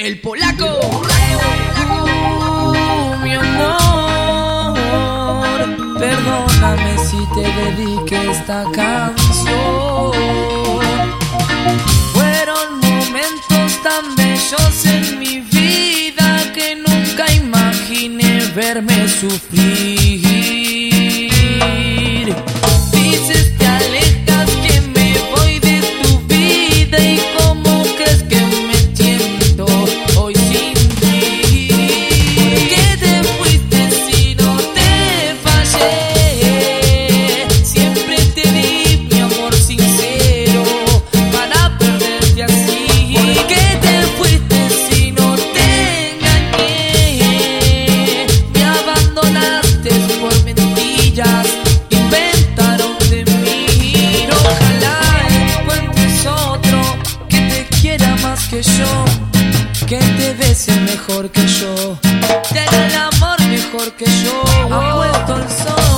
El polaco. Oh, mi amor, perdóname si te dediqué esta canción. Fueron momentos tan bellos en mi vida que nunca imaginé verme sufrir. mejor que yo. Te da el amor mejor que yo. Ha vuelto el sol.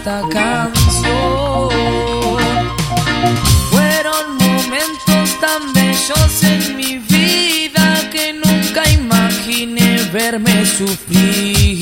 esta canción. Fueron momentos tan bellos en mi vida que nunca imaginé verme sufrir.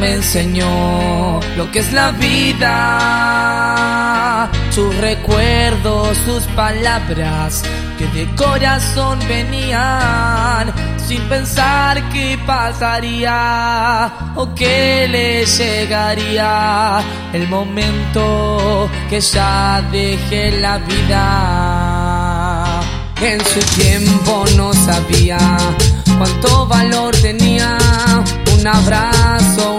Me enseñó lo que es la vida, sus recuerdos, sus palabras que de corazón venían sin pensar qué pasaría o que le llegaría. El momento que ya dejé la vida. En su tiempo no sabía cuánto valor tenía. Un abrazo,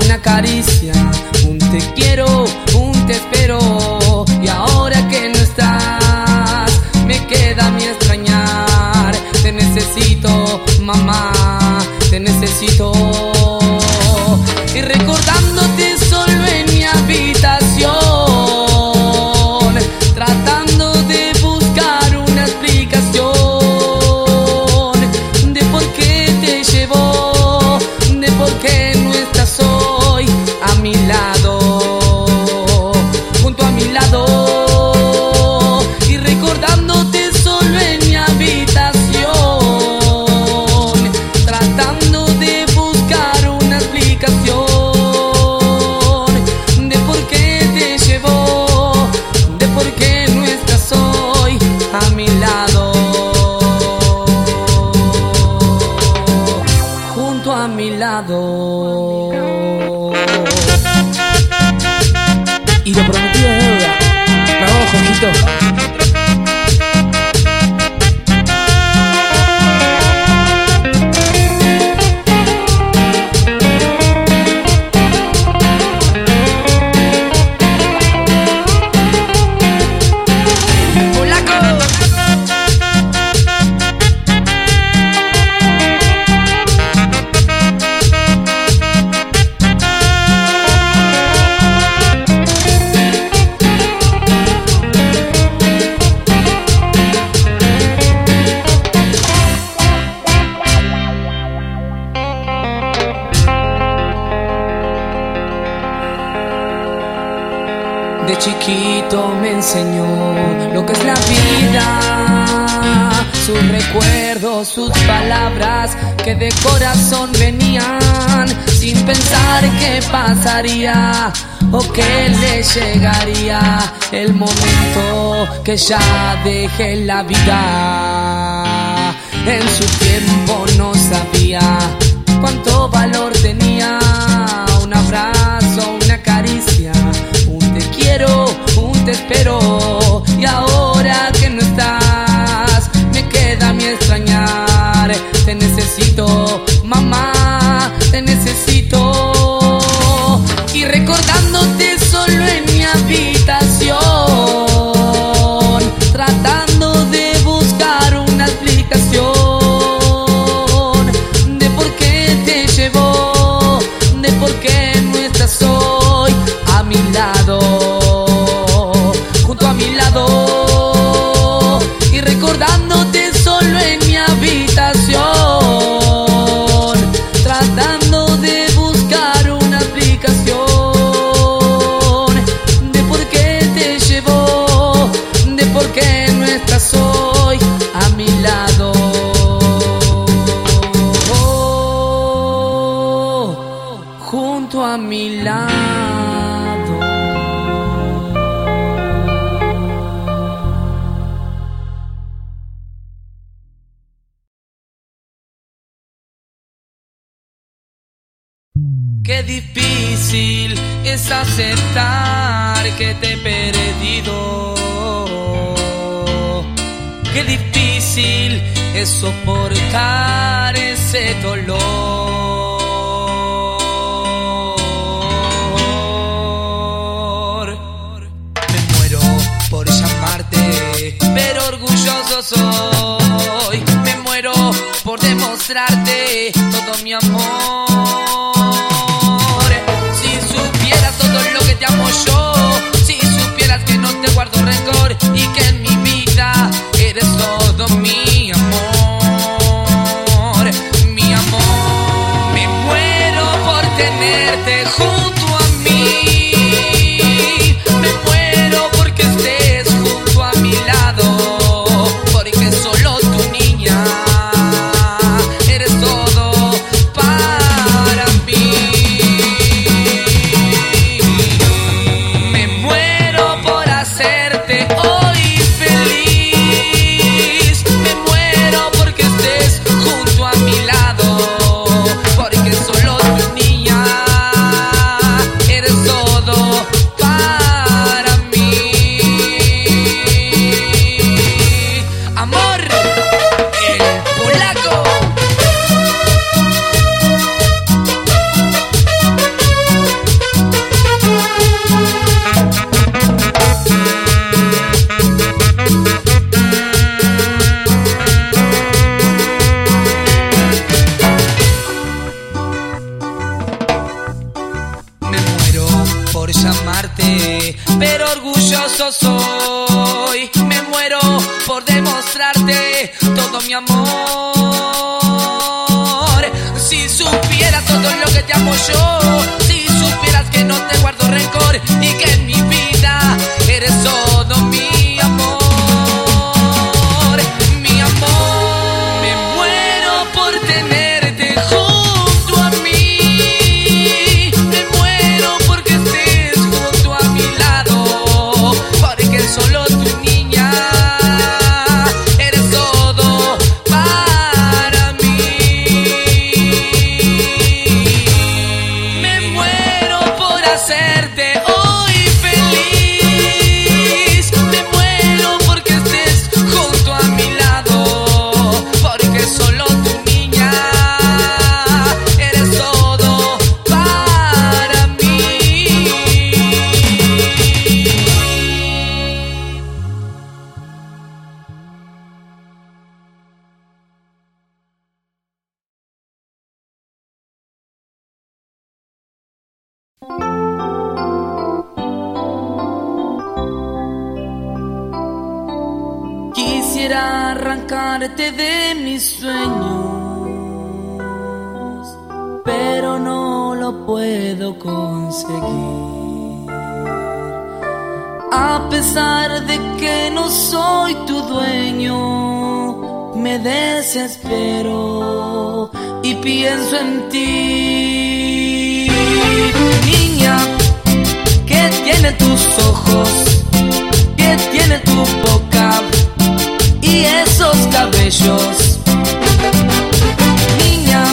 un te quiero, un te espero. Y ahora que no estás, me queda mí extrañar. Te necesito, mamá, te necesito. Enseñó lo que es la vida, sus recuerdos, sus palabras que de corazón venían sin pensar qué pasaría o que le llegaría el momento que ya dejé la vida. En su tiempo no sabía cuánto valor tenía junto a. Qué difícil es aceptar que te he perdido. Qué difícil es soportar ese dolor Me muero por demostrarte todo mi amor. Si supieras todo lo que te amo yo, si supieras que no te guardo rencor y que en mi Quisiera arrancarte de mis sueños, pero no lo puedo conseguir. A pesar de que no soy tu dueño, me desespero y pienso en ti. Niña, ¿qué tiene tus ojos? ¿Qué tiene tu boca? Y esos cabellos. Niña,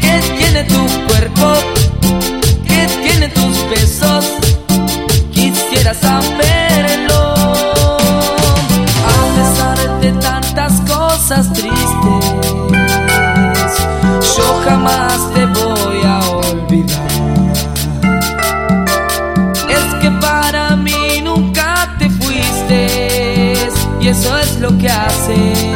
¿qué tiene tu cuerpo? ¿Qué tiene tus besos? Quisiera saber. See.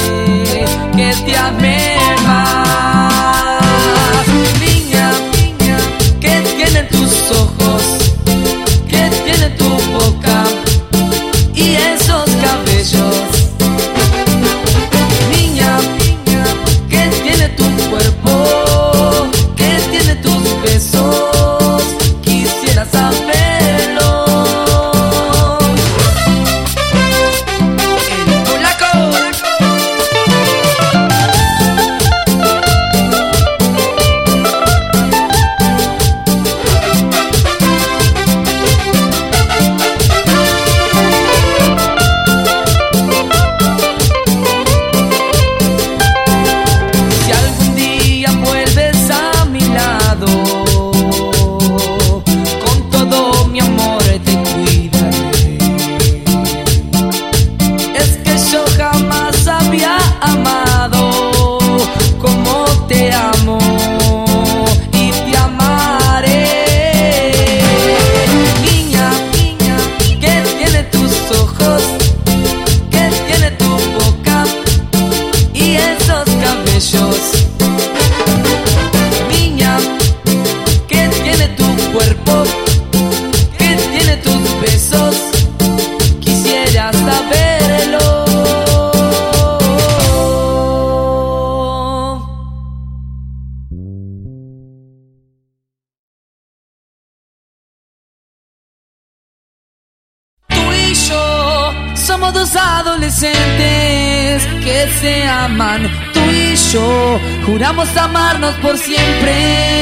Juramos amarnos por siempre.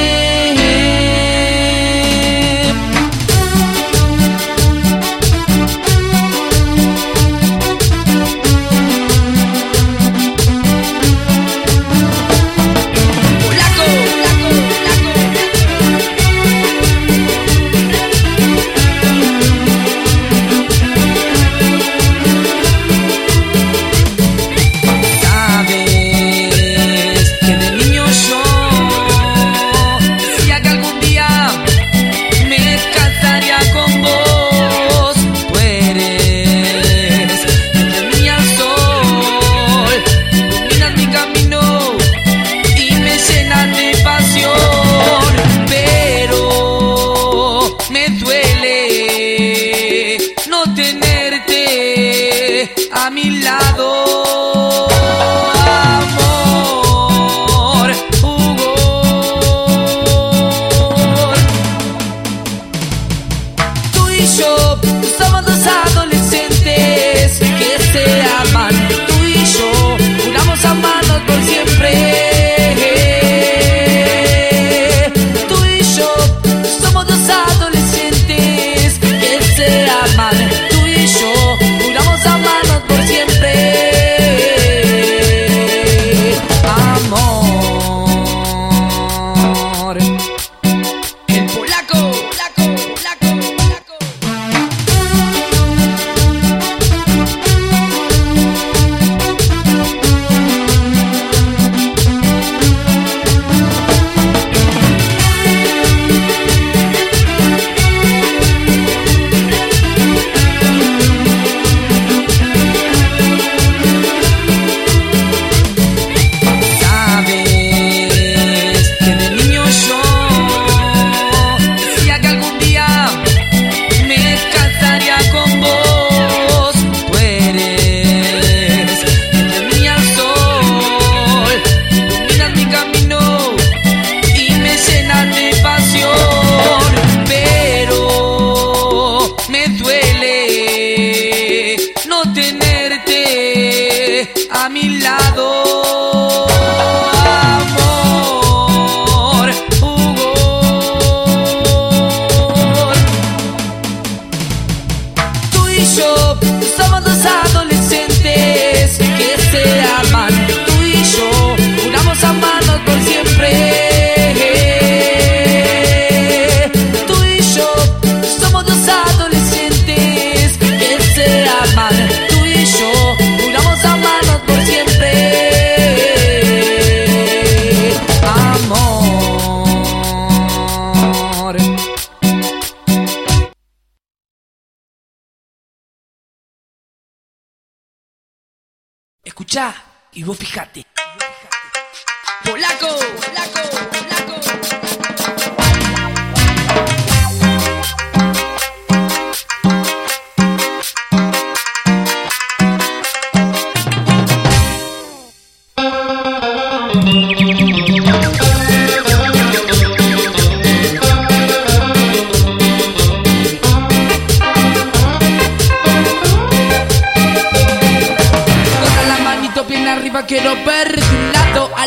vos fíjate,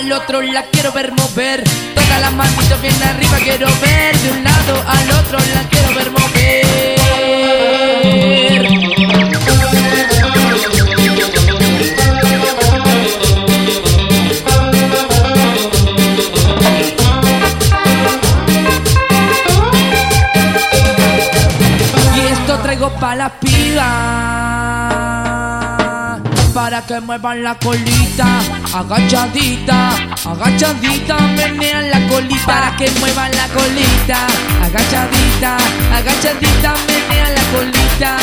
al otro la quiero ver mover. Todas las manitos bien arriba, quiero ver de un lado al otro la quiero ver mover. Y esto traigo pa' la piba que muevan la colita. Agachadita, agachadita, menean la colita para que muevan la colita. Agachadita, agachadita, menean la colita.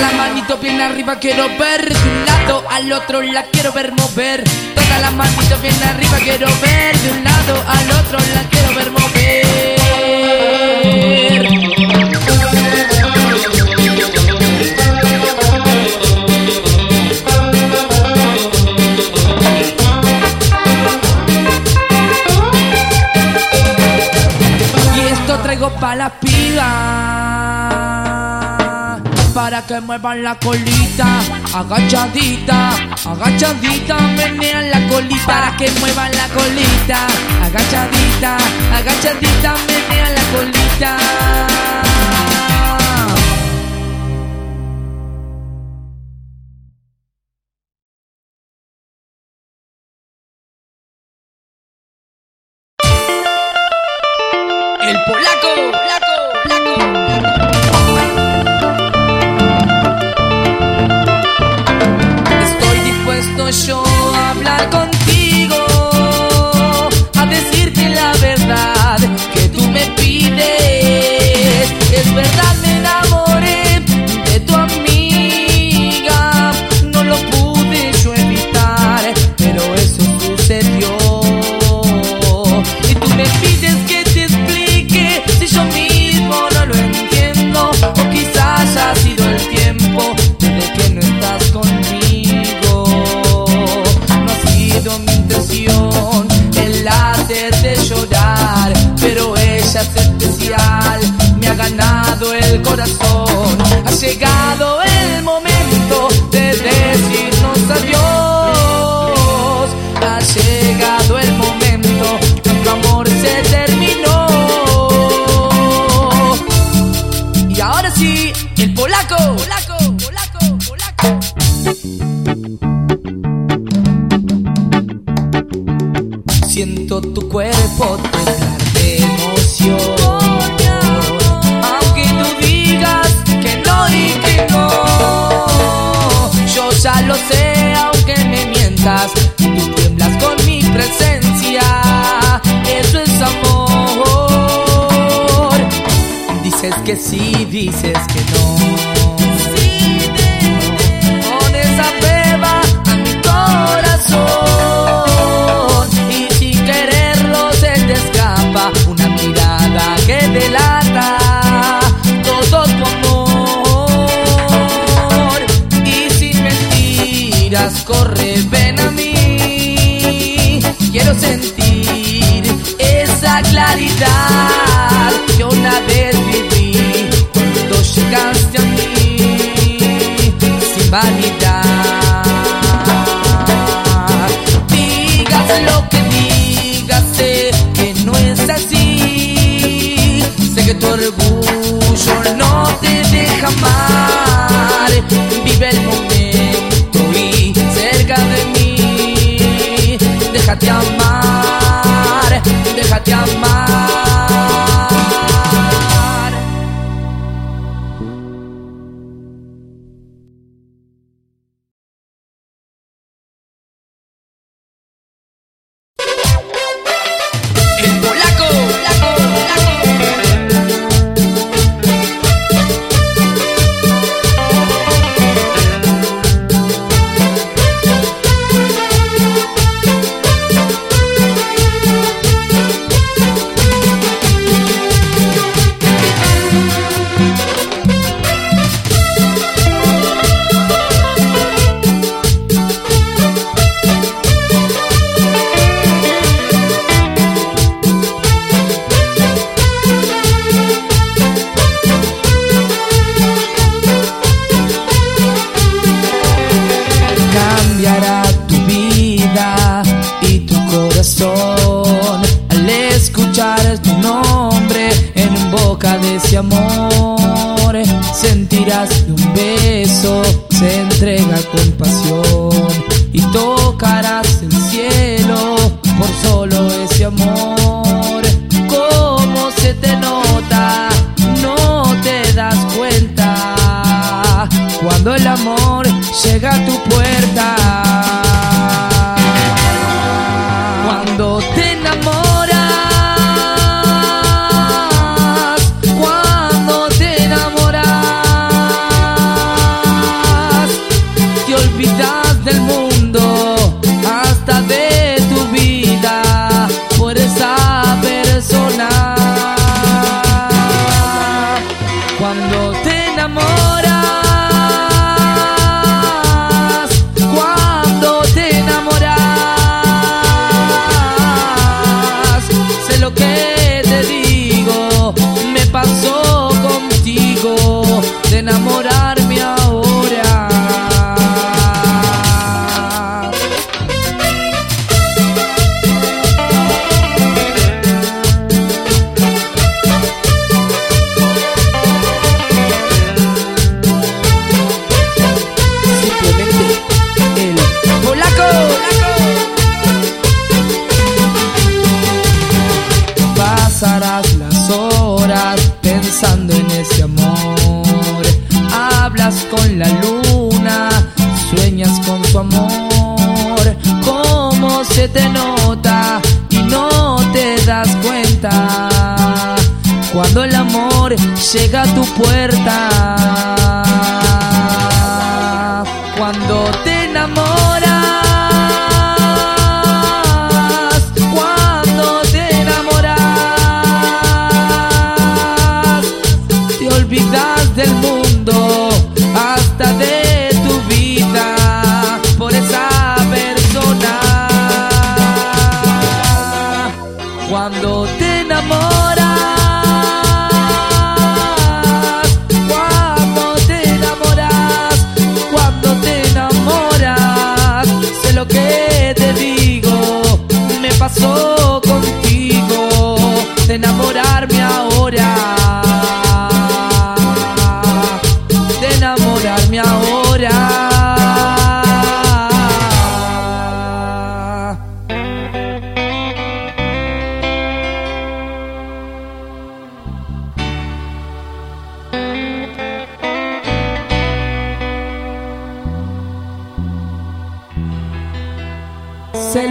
La manito bien arriba, quiero ver lado al otro la quiero ver mover. Toca las manitos bien arriba, quiero ver de un lado al otro la quiero ver mover. Y esto traigo pa' la pibas para que muevan la colita. Agachadita, agachadita, menean la colita para que muevan la colita. Agachadita, agachadita, menean la colita.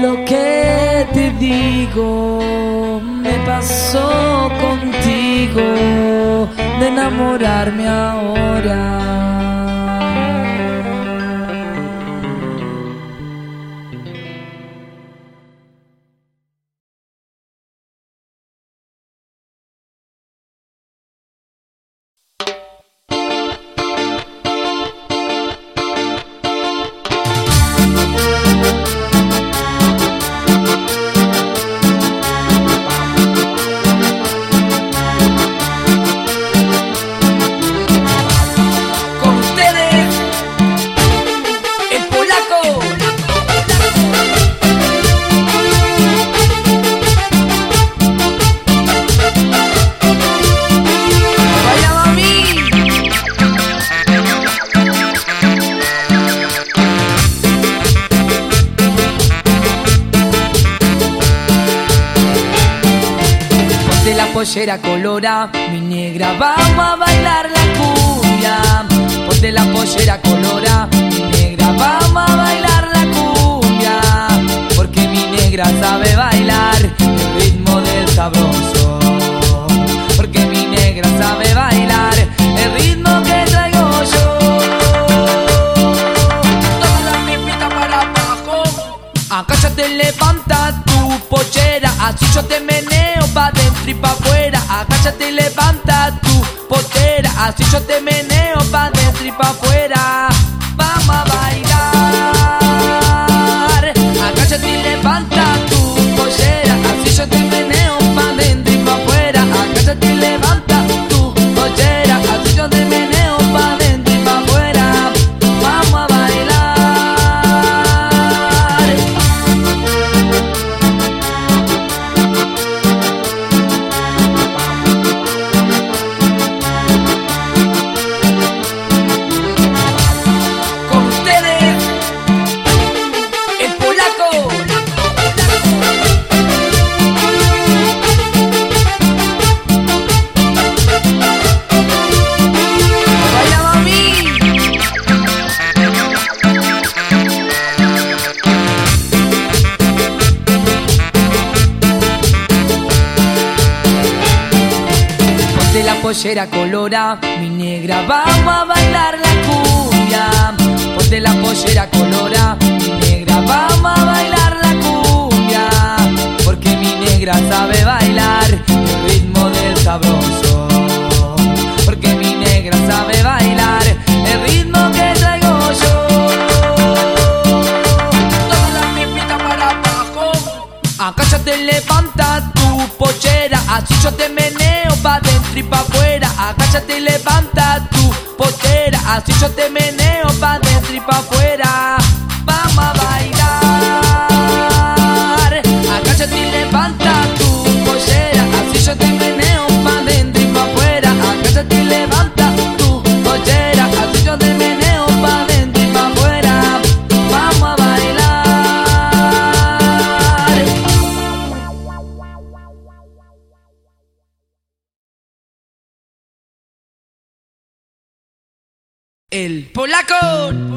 lo que te digo me pasó contigo de enamorarme ahora. Así yo te meneo pa' dentro y pa' afuera. Agáchate y levanta tu potera. Así yo te meneo. pollera colora, mi negra va Así yo te meneo pa' dentro y pa' afuera. Agáchate y levanta tu potera. Así yo te meneo. polaco.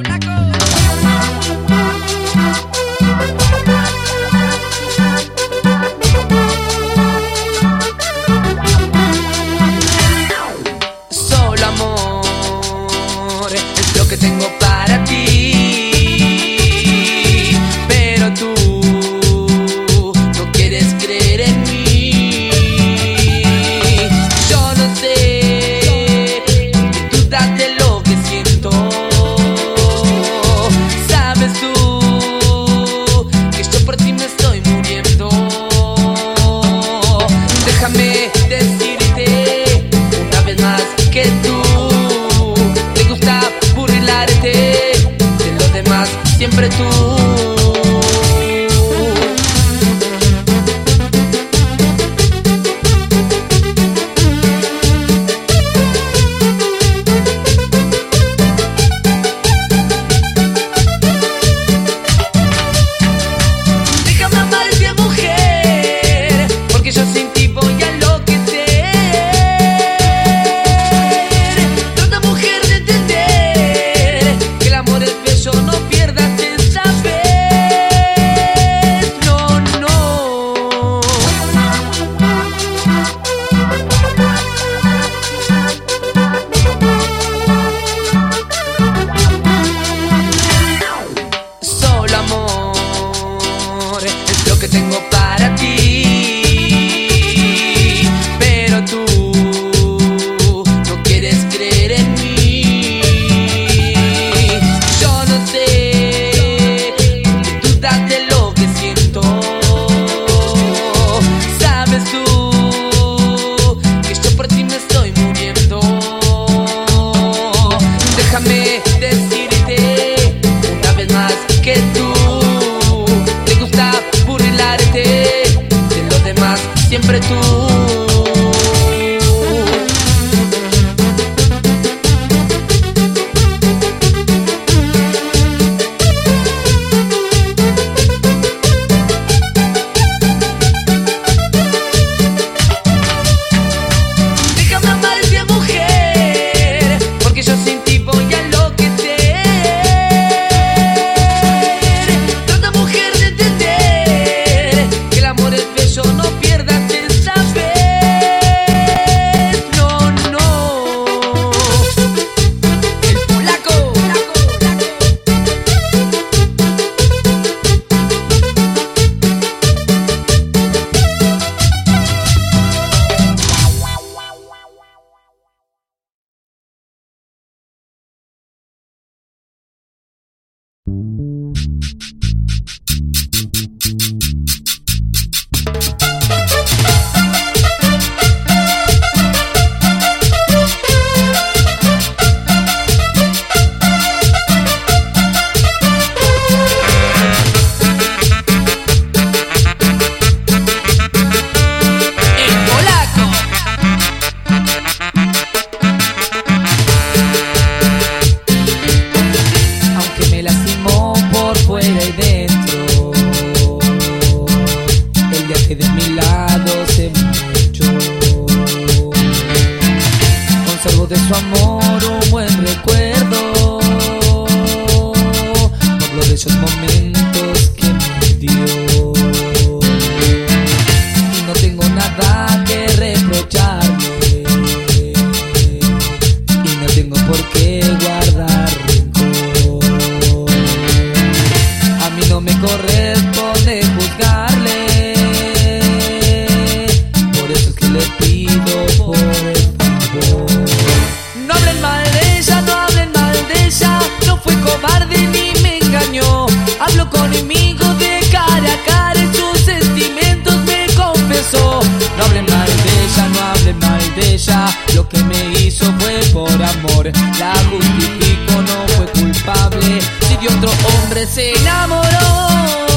conmigo de cara a cara y sus sentimientos me confesó. No hablen mal de ella, no hablen mal de ella. Lo que me hizo fue por amor. La justifico, no fue culpable. Si de otro hombre se enamoró.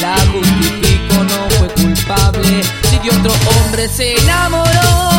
La justifico, no fue culpable. Si de otro hombre se enamoró.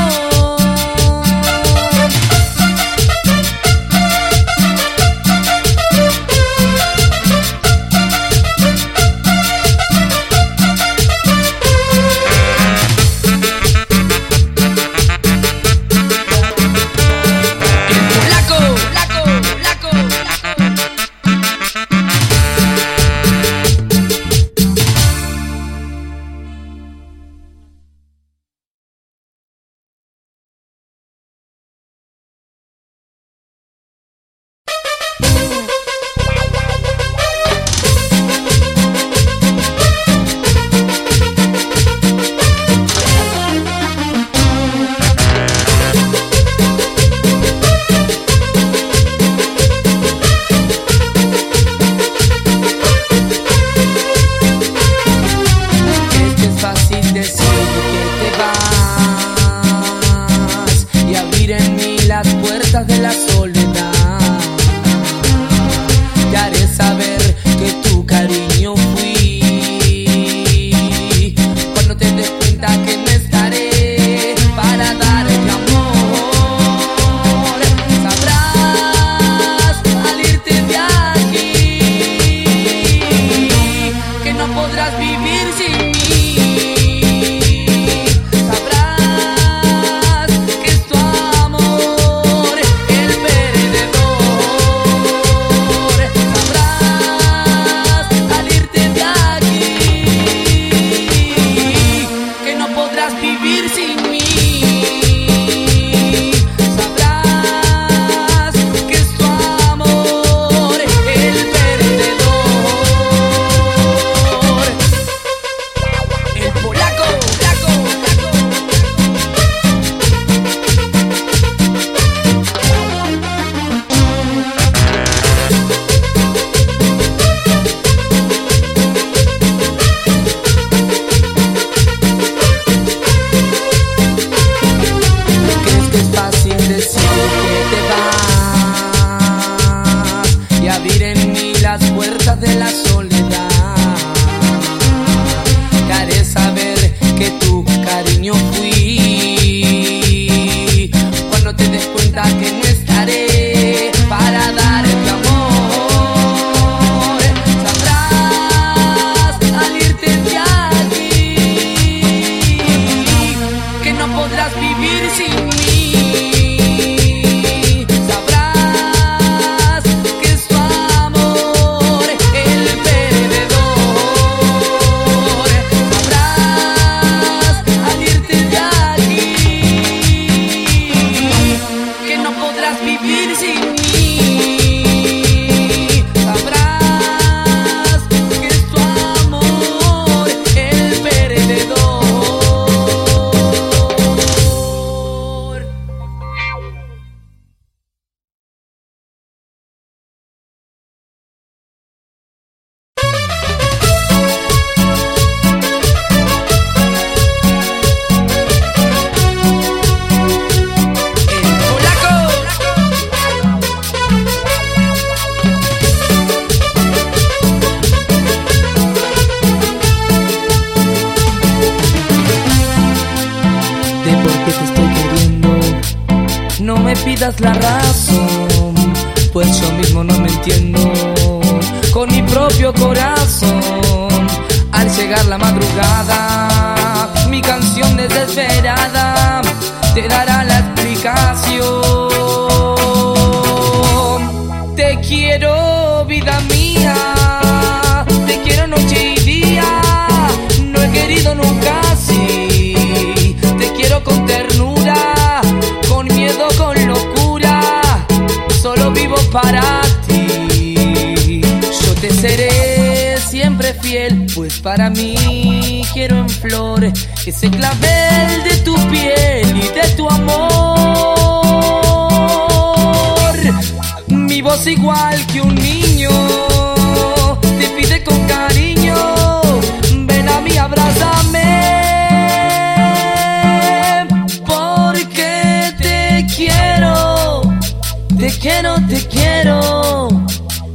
De Te quiero, te quiero,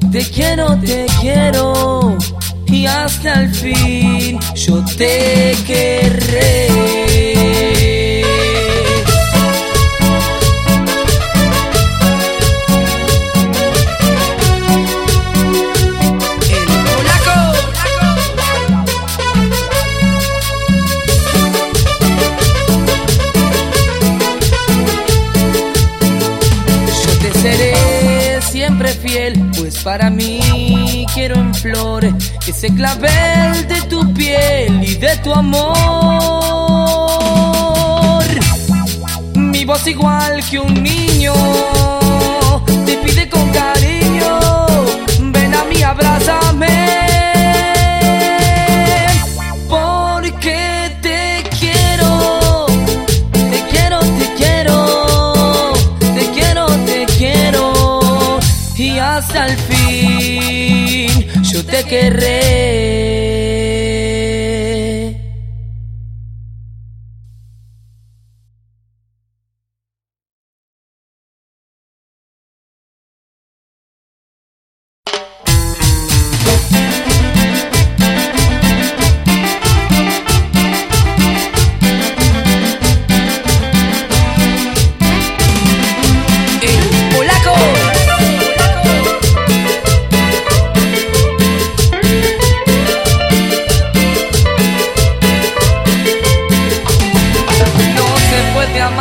de te quiero, te quiero. Y hasta el fin yo te querré. para mí. Quiero en flores ese clavel de tu piel y de tu amor. Mi voz igual que un niño te pide con cariño, ven a mí, abrázame. te querré.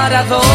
parador.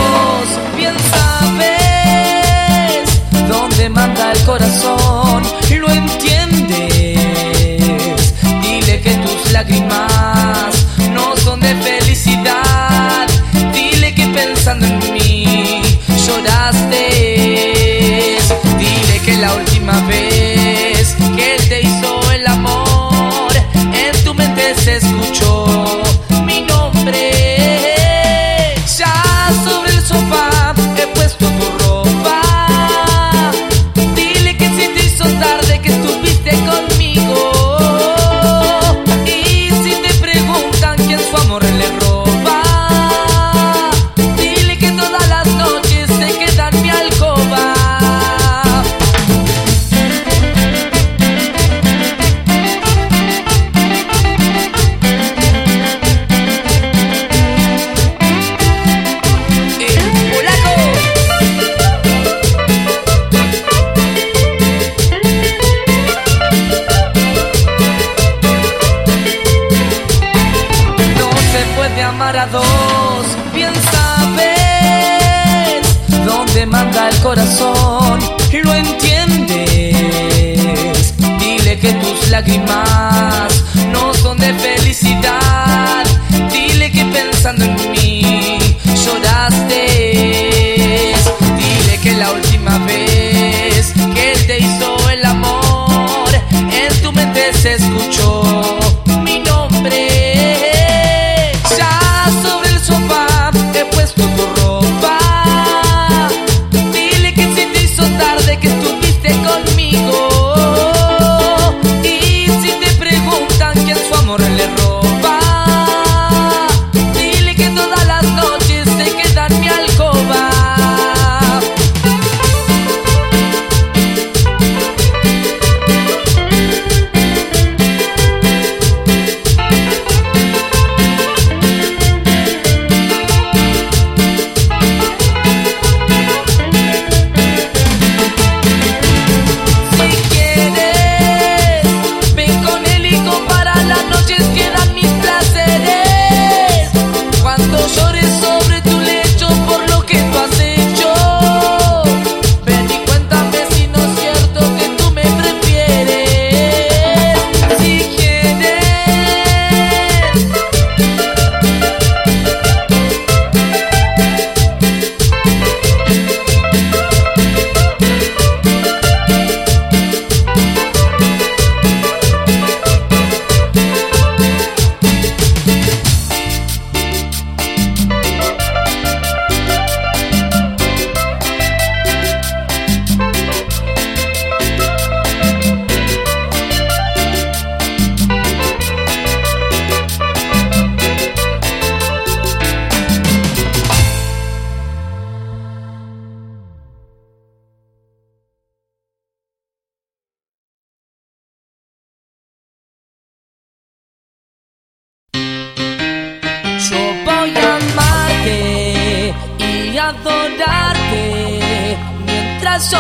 Adorarte. Mientras yo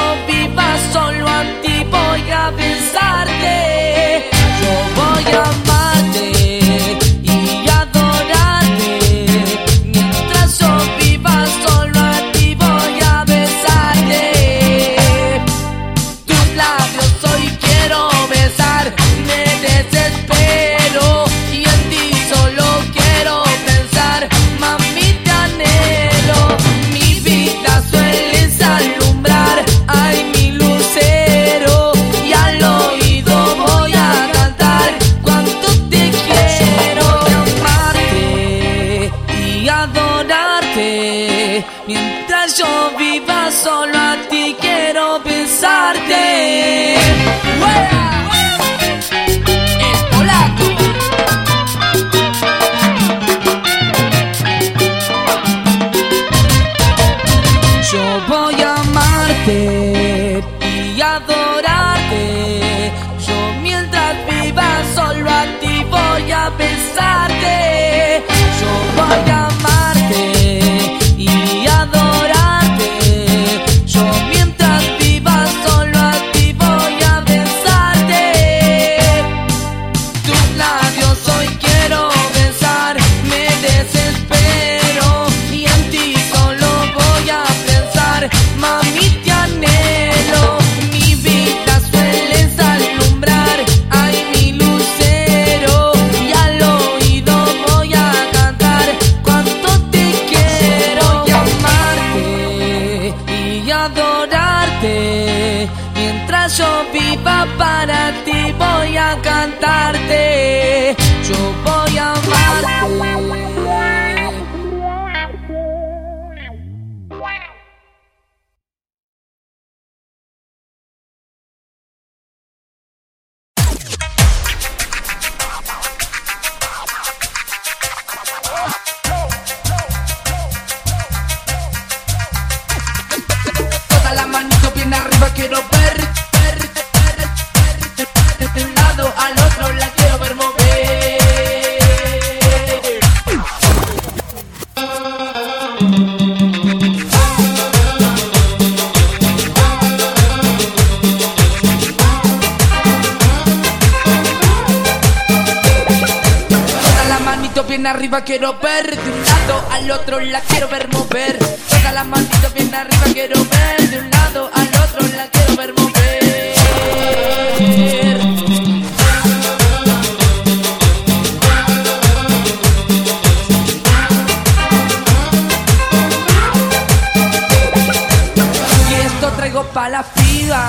traigo pa' la fida.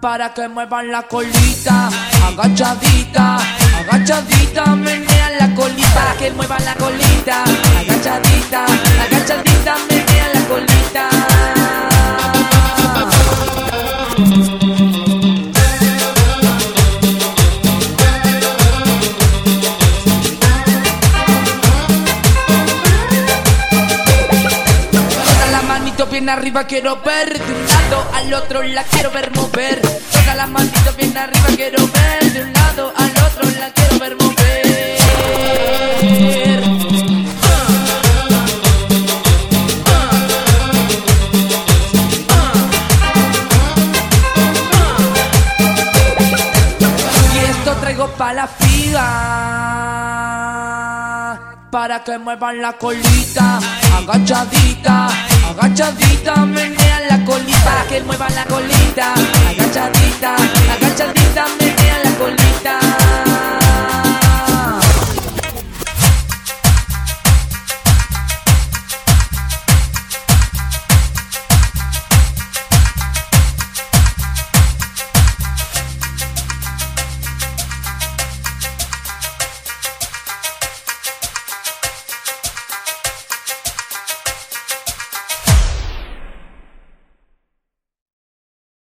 Para que muevan la colita, agachadita, agachadita, menea la colita. Para que muevan la colita, agachadita, agachadita, menea la colita. Bien arriba, quiero ver de un lado al otro, la quiero ver mover. Toca la manito bien arriba, quiero ver de un lado al otro, la quiero ver mover. Y esto traigo pa' la figa, para que muevan la colita, agachadita Agachadita, menea la colita, que mueva la colita. Agachadita, agachadita.